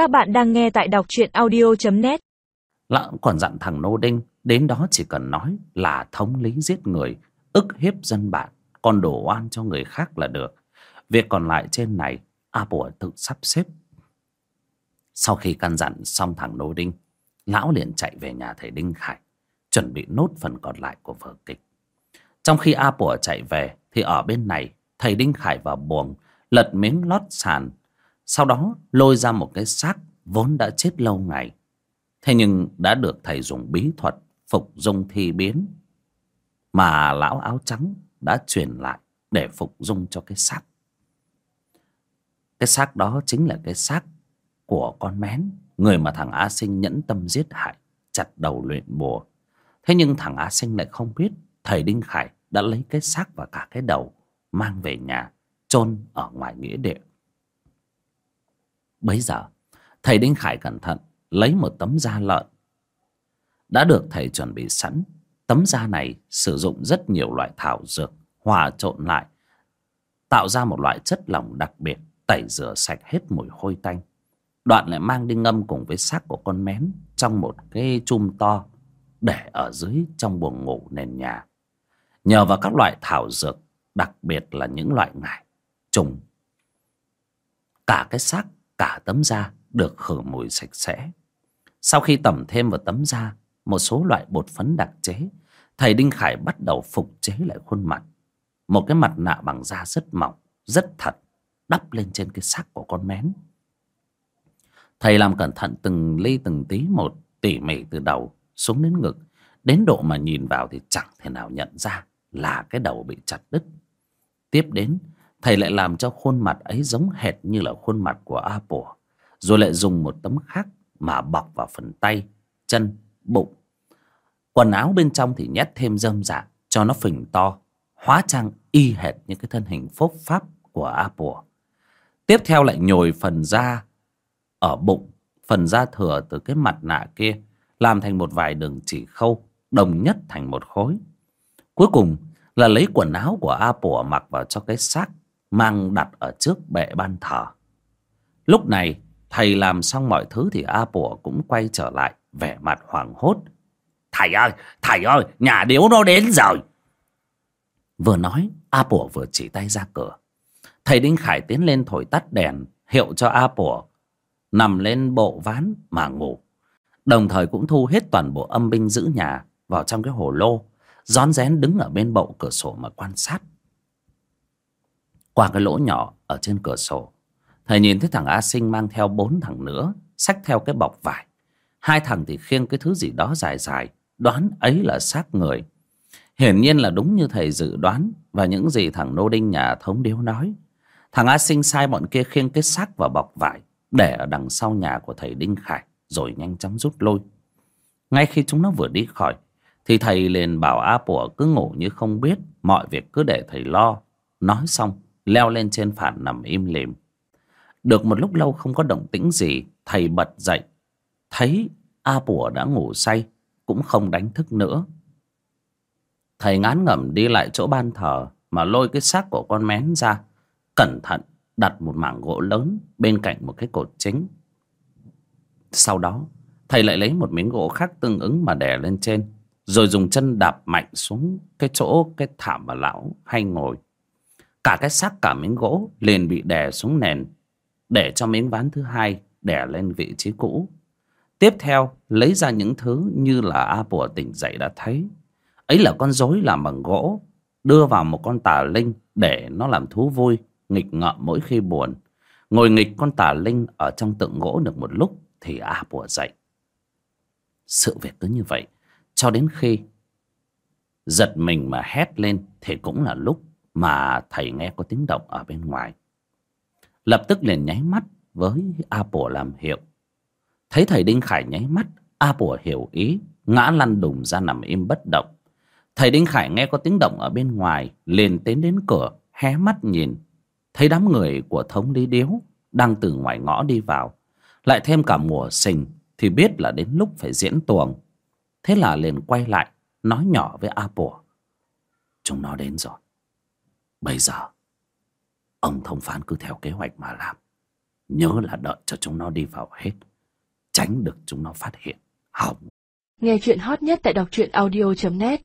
Các bạn đang nghe tại đọc truyện audio.net Lão còn dặn thằng Nô Đinh, Đến đó chỉ cần nói là thống lý giết người, ức hiếp dân bạn còn đổ oan cho người khác là được. Việc còn lại trên này a bùa tự sắp xếp. Sau khi căn dặn xong thằng Nô Đinh, lão liền chạy về nhà thầy Đinh Khải, chuẩn bị nốt phần còn lại của vở kịch. Trong khi a bùa chạy về, thì ở bên này, thầy Đinh Khải vào buồng, lật miếng lót sàn sau đó lôi ra một cái xác vốn đã chết lâu ngày. Thế nhưng đã được thầy dùng bí thuật phục dung thi biến. Mà lão áo trắng đã truyền lại để phục dung cho cái xác. Cái xác đó chính là cái xác của con mén, người mà thằng a sinh nhẫn tâm giết hại, chặt đầu luyện bùa. Thế nhưng thằng a sinh lại không biết thầy đinh khải đã lấy cái xác và cả cái đầu mang về nhà, chôn ở ngoài nghĩa địa bấy giờ, thầy đinh khải cẩn thận lấy một tấm da lợn. Đã được thầy chuẩn bị sẵn, tấm da này sử dụng rất nhiều loại thảo dược hòa trộn lại, tạo ra một loại chất lỏng đặc biệt, tẩy rửa sạch hết mùi hôi tanh. Đoạn lại mang đi ngâm cùng với xác của con mén trong một cái chum to để ở dưới trong buồng ngủ nền nhà. Nhờ vào các loại thảo dược, đặc biệt là những loại ngải, trùng, cả cái xác cả tấm da được khử mùi sạch sẽ. Sau khi tẩm thêm vào tấm da, một số loại bột phấn đặc chế, thầy đinh khải bắt đầu phục chế lại khuôn mặt. Một cái mặt nạ bằng da rất mỏng, rất thật, đắp lên trên cái xác của con mén. Thầy làm cẩn thận từng ly từng tí một, tỉ mỉ từ đầu xuống đến ngực, đến độ mà nhìn vào thì chẳng thể nào nhận ra là cái đầu bị chặt đứt. Tiếp đến thầy lại làm cho khuôn mặt ấy giống hệt như là khuôn mặt của a pủa rồi lại dùng một tấm khác mà bọc vào phần tay, chân, bụng. Quần áo bên trong thì nhét thêm dơm dạ cho nó phình to, hóa trang y hệt như cái thân hình phốp pháp của a pùa tiếp theo lại nhồi phần da ở bụng, phần da thừa từ cái mặt nạ kia, làm thành một vài đường chỉ khâu, đồng nhất thành một khối. Cuối cùng là lấy quần áo của a pùa mặc vào cho cái xác mang đặt ở trước bệ ban thờ. Lúc này, thầy làm xong mọi thứ thì a pùa cũng quay trở lại, vẻ mặt hoảng hốt. Thầy ơi thầy ơi, nhà điếu nó đến rồi. Vừa nói, a pùa vừa chỉ tay ra cửa. Thầy đinh khải tiến lên thổi tắt đèn, hiệu cho a pùa nằm lên bộ ván mà ngủ. Đồng thời cũng thu hết toàn bộ âm binh giữ nhà vào trong cái hồ lô. Rón rén đứng ở bên bậu cửa sổ mà quan sát qua cái lỗ nhỏ ở trên cửa sổ. Thầy nhìn thấy thằng a sinh mang theo bốn thằng nữa, xách theo cái bọc vải. Hai thằng thì khiêng cái thứ gì đó dài dài, đoán ấy là xác người. Hiển nhiên là đúng như thầy dự đoán và những gì thằng nô đinh nhà thống điếu nói. Thằng a sinh sai bọn kia khiêng cái xác vào bọc vải để ở đằng sau nhà của thầy đinh khải, rồi nhanh chóng rút lui. ngay khi chúng nó vừa đi khỏi, thì thầy liền bảo a pủa cứ ngủ như không biết, mọi việc cứ để thầy lo. Nói xong leo lên trên phản nằm im lìm. Được một lúc lâu không có động tĩnh gì, thầy bật dậy. Thấy a bùa đã ngủ say, cũng không đánh thức nữa. Thầy ngán ngẩm đi lại chỗ ban thờ mà lôi cái xác của con mén ra, cẩn thận đặt một mảng gỗ lớn bên cạnh một cái cột chính. Sau đó, thầy lại lấy một miếng gỗ khác tương ứng mà đè lên trên, rồi dùng chân đạp mạnh xuống cái chỗ cái thảm mà lão hay ngồi cả cái xác cả miếng gỗ liền bị đè xuống nền, để cho miếng ván thứ hai đè lên vị trí cũ. Tiếp theo, lấy ra những thứ như là a bùa tỉnh dậy đã thấy. Ấy là con rối làm bằng gỗ, đưa vào một con tà linh để nó làm thú vui, nghịch ngợm mỗi khi buồn. Ngồi nghịch con tà linh ở trong tượng gỗ được một lúc thì a bùa dậy. Sự việc cứ như vậy, cho đến khi giật mình mà hét lên thì cũng là lúc mà thầy nghe có tiếng động ở bên ngoài. Lập tức liền nháy mắt với a bùa làm hiệu. Thấy thầy đinh khải nháy mắt a bùa hiểu ý, ngã lăn đùng ra nằm im bất động. Thầy đinh khải nghe có tiếng động ở bên ngoài, liền tiến đến cửa, hé mắt nhìn. Thấy đám người của thống lý điếu đang từ ngoài ngõ đi vào, lại thêm cả mùa sình thì biết là đến lúc phải diễn tuồng. Thế là liền quay lại, nói nhỏ với a bùa chúng nó đến rồi bây giờ, ông thông phán cứ theo kế hoạch mà làm. Nhớ là đợi cho chúng nó đi vào hết, tránh được chúng nó phát hiện. Hỏng. Nghe chuyện hot nhất tại đọc truyện audio.net